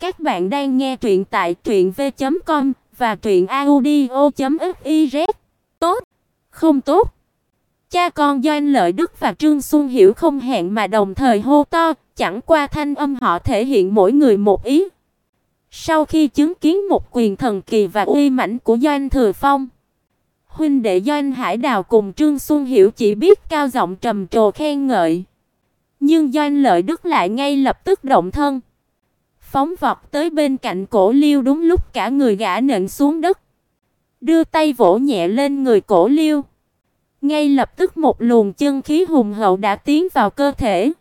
Các bạn đang nghe truyện tại truyệnv.com và truyệnaudio.fiz. Tốt, không tốt. Cha con Doanh Lợi Đức và Trương Xuân Hiểu không hẹn mà đồng thời hô to, chẳng qua thanh âm họ thể hiện mỗi người một ý. Sau khi chứng kiến một quyền thần kỳ và uy mãnh của Doanh Thừa Phong, huynh đệ Doanh Hải Đào cùng Trương Xuân Hiểu chỉ biết cao giọng trầm trồ khen ngợi. Nhưng Doanh Lợi Đức lại ngay lập tức động thân, phóng vọt tới bên cạnh Cổ Liêu đúng lúc cả người gã nện xuống đất, đưa tay vỗ nhẹ lên người Cổ Liêu. Ngay lập tức một luồng chân khí hùng hậu đã tiến vào cơ thể,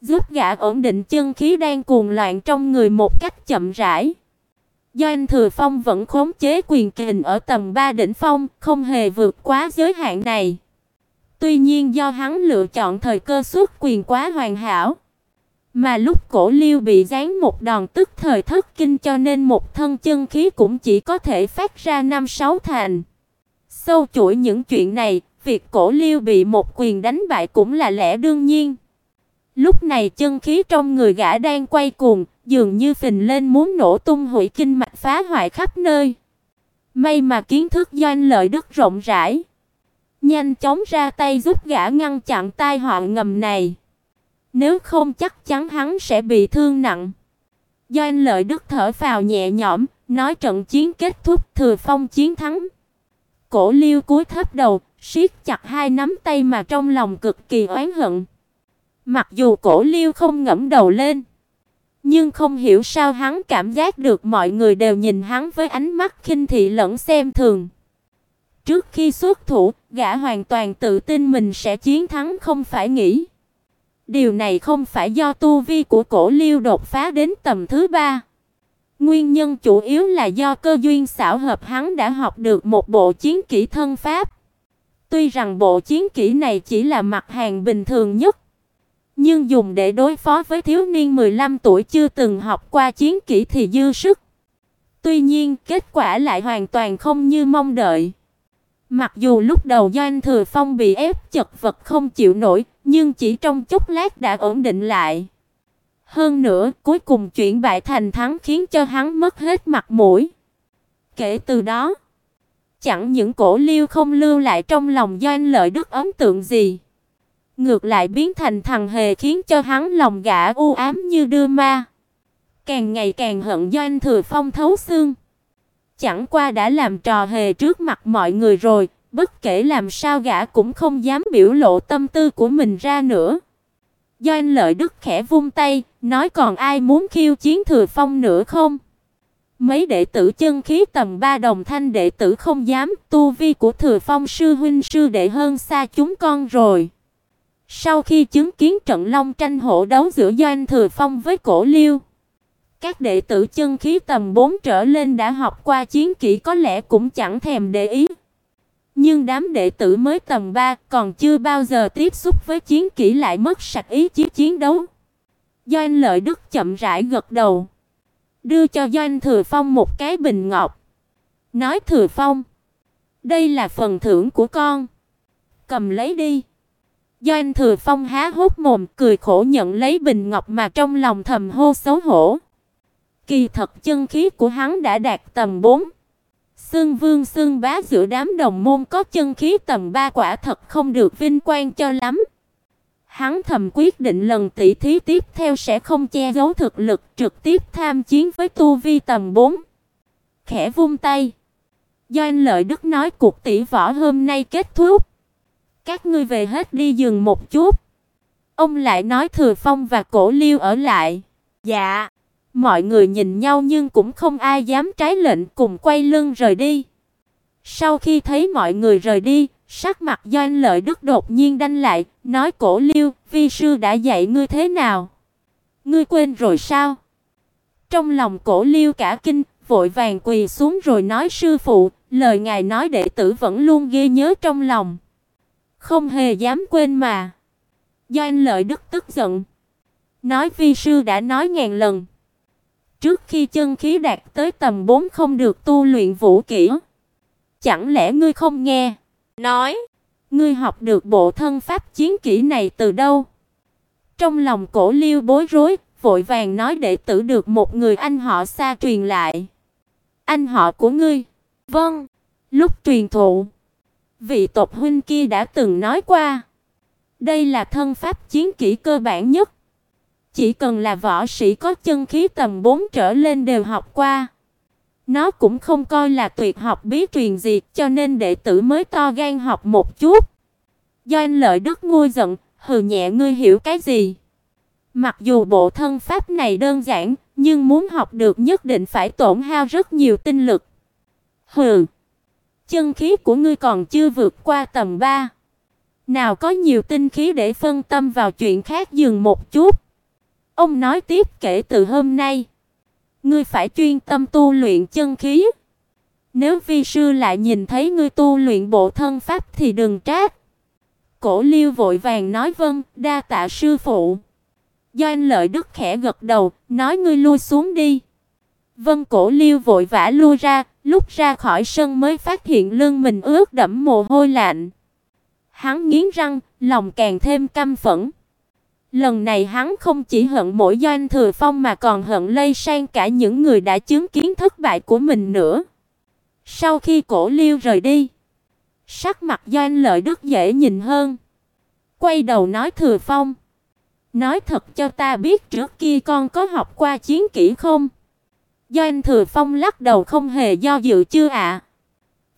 giúp gã ổn định chân khí đang cuồng loạn trong người một cách chậm rãi. Do anh Thừa Phong vẫn khống chế quyền kình ở tầm 3 đỉnh phong, không hề vượt quá giới hạn này. Tuy nhiên do hắn lựa chọn thời cơ xuất quyền quá hoàn hảo, mà lúc Cổ Liêu bị giáng một đòn tức thời thất kinh cho nên một thân chân khí cũng chỉ có thể phát ra năm sáu thành. Sâu chuỗi những chuyện này, việc Cổ Liêu bị một quyền đánh bại cũng là lẽ đương nhiên. Lúc này chân khí trong người gã đang quay cuồng, dường như phình lên muốn nổ tung hủy kinh mạch phá hoại khắp nơi. May mà kiến thức doanh lợi đức rộng rãi, nhanh chóng ra tay giúp gã ngăn chặn tai họa ngầm này. Nếu không chắc chắn hắn sẽ bị thương nặng. Doanh lợi đức thở phào nhẹ nhõm, nói trận chiến kết thúc, Thừa Phong chiến thắng. Cổ Liêu cúi thấp đầu, siết chặt hai nắm tay mà trong lòng cực kỳ oán hận. Mặc dù Cổ Liêu không ngẩng đầu lên, nhưng không hiểu sao hắn cảm giác được mọi người đều nhìn hắn với ánh mắt khinh thị lẫn xem thường. Trước khi xuất thủ, gã hoàn toàn tự tin mình sẽ chiến thắng không phải nghĩ. Điều này không phải do tu vi của Cổ Liêu đột phá đến tầm thứ ba. Nguyên nhân chủ yếu là do cơ duyên xảo hợp hắn đã học được một bộ chiến kỹ thân pháp. Tuy rằng bộ chiến kỹ này chỉ là mặt hàng bình thường nhất, nhưng dùng để đối phó với thiếu niên 15 tuổi chưa từng học qua chiến kỹ thì dư sức. Tuy nhiên, kết quả lại hoàn toàn không như mong đợi. Mặc dù lúc đầu Doanh Thừa Phong bị ép chật vật không chịu nổi, nhưng chỉ trong chốc lát đã ổn định lại. Hơn nữa, cuối cùng chuyển bại thành thắng khiến cho hắn mất hết mặt mũi. Kể từ đó, chẳng những Cổ Liêu không lưu lại trong lòng Doanh Lợi Đức ấn tượng gì, ngược lại biến thành thằng hề khiến cho hắn lòng gã u ám như đưa ma. Càng ngày càng hận Doanh Thừa Phong thấu xương. Chẳng qua đã làm trò hề trước mặt mọi người rồi, bất kể làm sao gã cũng không dám biểu lộ tâm tư của mình ra nữa. Doanh Lợi Đức khẽ vung tay, nói còn ai muốn khiêu chiến Thừa Phong nữa không? Mấy đệ tử chân khí tầm ba đồng thanh đệ tử không dám, tu vi của Thừa Phong sư huynh sư đệ hơn xa chúng con rồi. Sau khi chứng kiến trận long tranh hổ đấu giữa Doanh Thừa Phong với Cổ Liêu, các đệ tử chân khí tầm 4 trở lên đã học qua chiến kỹ có lẽ cũng chẳng thèm để ý. Nhưng đám đệ tử mới tầm 3 còn chưa bao giờ tiếp xúc với chiến kỹ lại mất sạch ý chí chiến đấu. Doanh Lợi Đức chậm rãi gật đầu, đưa cho Doanh Thừa Phong một cái bình ngọc. Nói Thừa Phong, đây là phần thưởng của con. Cầm lấy đi. Doanh Thừa Phong há hốc mồm cười khổ nhận lấy bình ngọc mà trong lòng thầm hô xấu hổ. Kỳ thật chân khí của hắn đã đạt tầm 4. Xương Vương xương bá giữa đám đồng môn có chân khí tầm 3 quả thật không được vinh quang cho lắm. Hắn thầm quyết định lần tỷ thí tiếp theo sẽ không che giấu thực lực, trực tiếp tham chiến với tu vi tầm 4. Khẽ vung tay. Doanh Lợi Đức nói cuộc tỷ võ hôm nay kết thúc. Các ngươi về hết đi giường một chút. Ông lại nói Thừa Phong và Cổ Liêu ở lại. Dạ. Mọi người nhìn nhau nhưng cũng không ai dám trái lệnh cùng quay lưng rời đi. Sau khi thấy mọi người rời đi, sắc mặt Doanh Lợi Đức đột nhiên đanh lại, nói Cổ Liêu, vi sư đã dạy ngươi thế nào? Ngươi quên rồi sao? Trong lòng Cổ Liêu cả kinh, vội vàng quỳ xuống rồi nói sư phụ, lời ngài nói đệ tử vẫn luôn ghi nhớ trong lòng. Không hề dám quên mà. Doanh Lợi Đức tức giận, nói vi sư đã nói ngàn lần. Trước khi chân khí đạt tới tầm 4 không được tu luyện vũ kỹ. Chẳng lẽ ngươi không nghe? Nói, ngươi học được bộ thân pháp chiến kỹ này từ đâu? Trong lòng Cổ Liêu bối rối, vội vàng nói đệ tử được một người anh họ xa truyền lại. Anh họ của ngươi? Vâng. Lúc truyền thụ, vị tộc huynh kia đã từng nói qua, đây là thân pháp chiến kỹ cơ bản nhất. Chỉ cần là võ sĩ có chân khí tầm 4 trở lên đều học qua. Nó cũng không coi là tuyệt học bí truyền gì, cho nên đệ tử mới to gan học một chút. Do anh lợi đức ngu giận, hừ nhẹ ngươi hiểu cái gì? Mặc dù bộ thân pháp này đơn giản, nhưng muốn học được nhất định phải tổn hao rất nhiều tinh lực. Hừ, chân khí của ngươi còn chưa vượt qua tầm 3. Nào có nhiều tinh khí để phân tâm vào chuyện khác dừng một chút. Ông nói tiếp kể từ hôm nay, ngươi phải chuyên tâm tu luyện chân khí. Nếu vi sư lại nhìn thấy ngươi tu luyện bộ thân pháp thì đừng trách. Cổ Liêu vội vàng nói vâng, đa tạ sư phụ. Doanh Lợi Đức khẽ gật đầu, nói ngươi lui xuống đi. Vân Cổ Liêu vội vã lui ra, lúc ra khỏi sân mới phát hiện lưng mình ướt đẫm mồ hôi lạnh. Hắn nghiến răng, lòng càng thêm căm phẫn. Lần này hắn không chỉ hận mỗi Doanh Thừa Phong mà còn hận lây sang cả những người đã chứng kiến thất bại của mình nữa. Sau khi Cổ Liêu rời đi, sắc mặt Doanh Lợi Đức dễ nhìn hơn. Quay đầu nói Thừa Phong, nói thật cho ta biết trước kia con có học qua chiến kỹ không? Doanh Thừa Phong lắc đầu không hề do dự chưa ạ.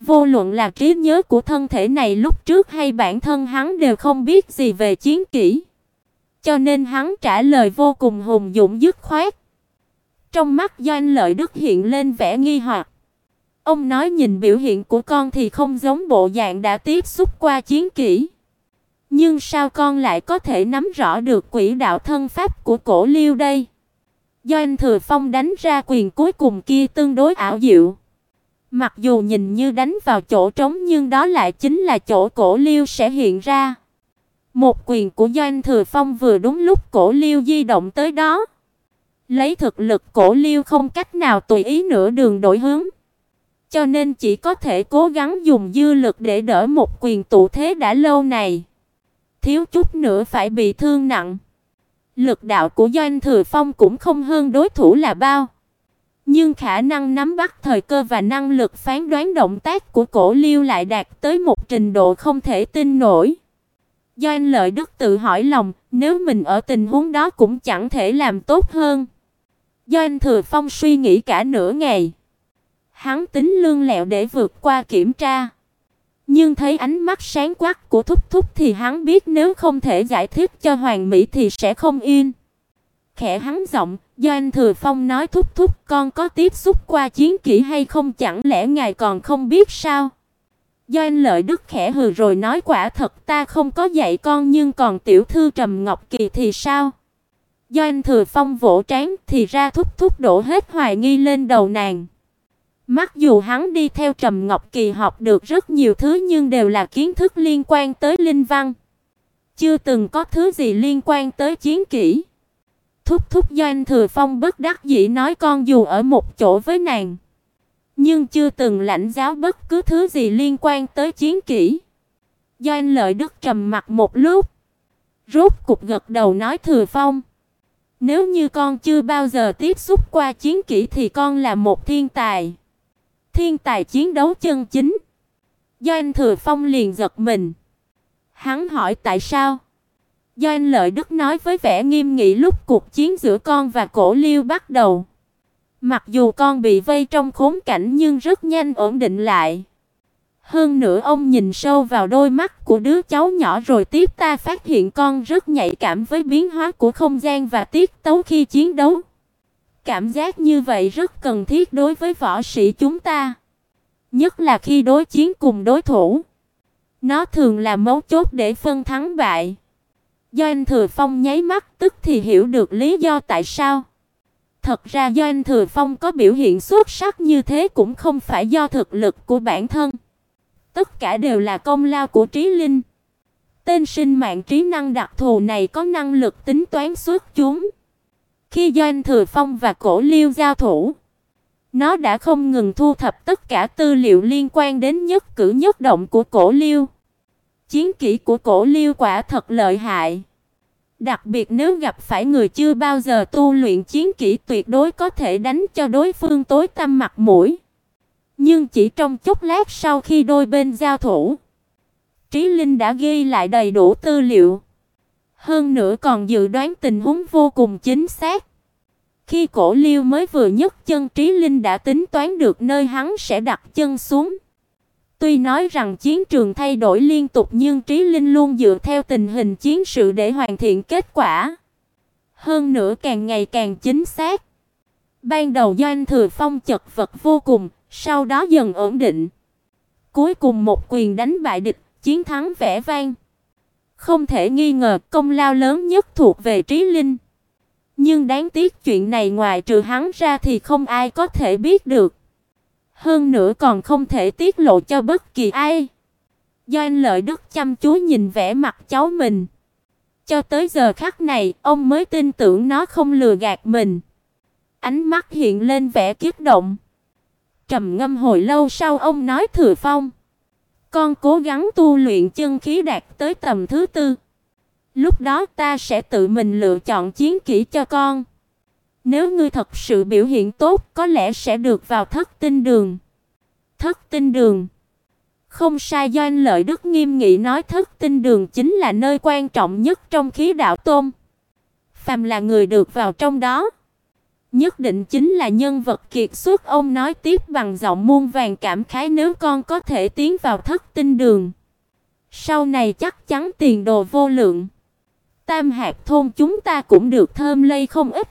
Vô luận là trí nhớ của thân thể này lúc trước hay bản thân hắn đều không biết gì về chiến kỹ. Cho nên hắn trả lời vô cùng hùng dũng dứt khoát. Trong mắt Doanh Lợi Đức hiện lên vẻ nghi hoặc. Ông nói nhìn biểu hiện của con thì không giống bộ dạng đã tiếp xúc qua chiến kỹ. Nhưng sao con lại có thể nắm rõ được quỹ đạo thân pháp của cổ Liêu đây? Doanh Thừa Phong đánh ra quyền cuối cùng kia tương đối ảo diệu. Mặc dù nhìn như đánh vào chỗ trống nhưng đó lại chính là chỗ cổ Liêu sẽ hiện ra. Một quyền của Doanh Thừa Phong vừa đúng lúc cổ Liêu di động tới đó. Lấy thực lực cổ Liêu không cách nào tùy ý nửa đường đổi hướng. Cho nên chỉ có thể cố gắng dùng dư lực để đỡ một quyền tụ thế đã lâu này. Thiếu chút nữa phải bị thương nặng. Lực đạo của Doanh Thừa Phong cũng không hơn đối thủ là bao. Nhưng khả năng nắm bắt thời cơ và năng lực phán đoán động tác của Cổ Liêu lại đạt tới một trình độ không thể tin nổi. Do anh Lợi Đức tự hỏi lòng, nếu mình ở tình huống đó cũng chẳng thể làm tốt hơn. Do anh Thừa Phong suy nghĩ cả nửa ngày. Hắn tính lương lẹo để vượt qua kiểm tra. Nhưng thấy ánh mắt sáng quắc của Thúc Thúc thì hắn biết nếu không thể giải thích cho Hoàng Mỹ thì sẽ không yên. Khẽ hắn giọng, do anh Thừa Phong nói Thúc Thúc con có tiếp xúc qua chiến kỹ hay không chẳng lẽ ngài còn không biết sao? Doanh Lợi Đức khẽ hừ rồi nói, quả thật ta không có dạy con, nhưng còn tiểu thư Trầm Ngọc Kỳ thì sao? doanh Thừa Phong vỗ trán thì ra thúc thúc đổ hết hoài nghi lên đầu nàng. Mặc dù hắn đi theo Trầm Ngọc Kỳ học được rất nhiều thứ nhưng đều là kiến thức liên quan tới linh văn. Chưa từng có thứ gì liên quan tới chiến kỹ. Thúc thúc doanh Thừa Phong bất đắc dĩ nói, con dù ở một chỗ với nàng nhưng chưa từng lãnh giáo bất cứ thứ gì liên quan tới chiến kỹ. doanh Lợi Đức trầm mặt một lúc, rốt cục gật đầu nói Thừa Phong, nếu như con chưa bao giờ tiếp xúc qua chiến kỹ thì con là một thiên tài. Thiên tài chiến đấu chân chính. doanh Thừa Phong liền giật mình. Hắn hỏi tại sao? doanh Lợi Đức nói với vẻ nghiêm nghị lúc cuộc chiến giữa con và Cổ Liêu bắt đầu. Mặc dù con bị vây trong khốn cảnh nhưng rất nhanh ổn định lại. Hơn nữa ông nhìn sâu vào đôi mắt của đứa cháu nhỏ rồi tiếp ta phát hiện con rất nhạy cảm với biến hóa của không gian và tiết tấu khi chiến đấu. Cảm giác như vậy rất cần thiết đối với võ sĩ chúng ta, nhất là khi đối chiến cùng đối thủ. Nó thường là mấu chốt để phân thắng bại. Do anh Thừa Phong nháy mắt tức thì hiểu được lý do tại sao. Thật ra Doanh Thừa Phong có biểu hiện xuất sắc như thế cũng không phải do thực lực của bản thân. Tất cả đều là công lao của Trí Linh. Tên sinh mạng trí năng đặc thù này có năng lực tính toán xuất chúng. Khi Doanh Thừa Phong và Cổ Liêu giao thủ, nó đã không ngừng thu thập tất cả tư liệu liên quan đến nhất cử nhất động của Cổ Liêu. Chiến kỹ của Cổ Liêu quả thật lợi hại. Đặc biệt nếu gặp phải người chưa bao giờ tu luyện chiến kỹ tuyệt đối có thể đánh cho đối phương tối tăm mặt mũi. Nhưng chỉ trong chốc lát sau khi đôi bên giao thủ, Trí Linh đã ghi lại đầy đủ tư liệu. Hơn nữa còn dự đoán tình huống vô cùng chính xác. Khi Cổ Liêu mới vừa nhấc chân Trí Linh đã tính toán được nơi hắn sẽ đặt chân xuống. Tuy nói rằng chiến trường thay đổi liên tục nhưng Trí Linh luôn dựa theo tình hình chiến sự để hoàn thiện kết quả. Hơn nữa càng ngày càng chính xác. Ban đầu Doanh Thừa Phong chật vật vô cùng, sau đó dần ổn định. Cuối cùng một quyền đánh bại địch, chiến thắng vẻ vang. Không thể nghi ngờ công lao lớn nhất thuộc về Trí Linh. Nhưng đáng tiếc chuyện này ngoài trừ hắn ra thì không ai có thể biết được. Hơn nữa còn không thể tiết lộ cho bất kỳ ai. Do anh Lợi Đức chăm chú nhìn vẻ mặt cháu mình. Cho tới giờ khắc này, ông mới tin tưởng nó không lừa gạt mình. Ánh mắt hiện lên vẻ kiếp động. Trầm ngâm hồi lâu sau ông nói Thừa Phong, con cố gắng tu luyện chân khí đạt tới tầm thứ tư. Lúc đó ta sẽ tự mình lựa chọn chiến kỹ cho con. Nếu ngươi thật sự biểu hiện tốt, có lẽ sẽ được vào Thất Tinh Đường. Thất Tinh Đường. Không sai Doanh Lợi Đức nghiêm nghị nói Thất Tinh Đường chính là nơi quan trọng nhất trong khí đạo tôm. Phàm là người được vào trong đó, nhất định chính là nhân vật kiệt xuất, ông nói tiếp bằng giọng muôn vàng cảm khái nếu con có thể tiến vào Thất Tinh Đường, sau này chắc chắn tiền đồ vô lượng. Tam Hạt thôn chúng ta cũng được thơm lây không ít.